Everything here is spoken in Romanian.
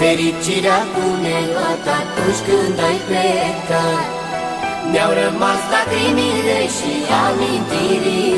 Fericirea cu neluat atunci când ai plecat. Mi-au rămas lacrimile și amintirile.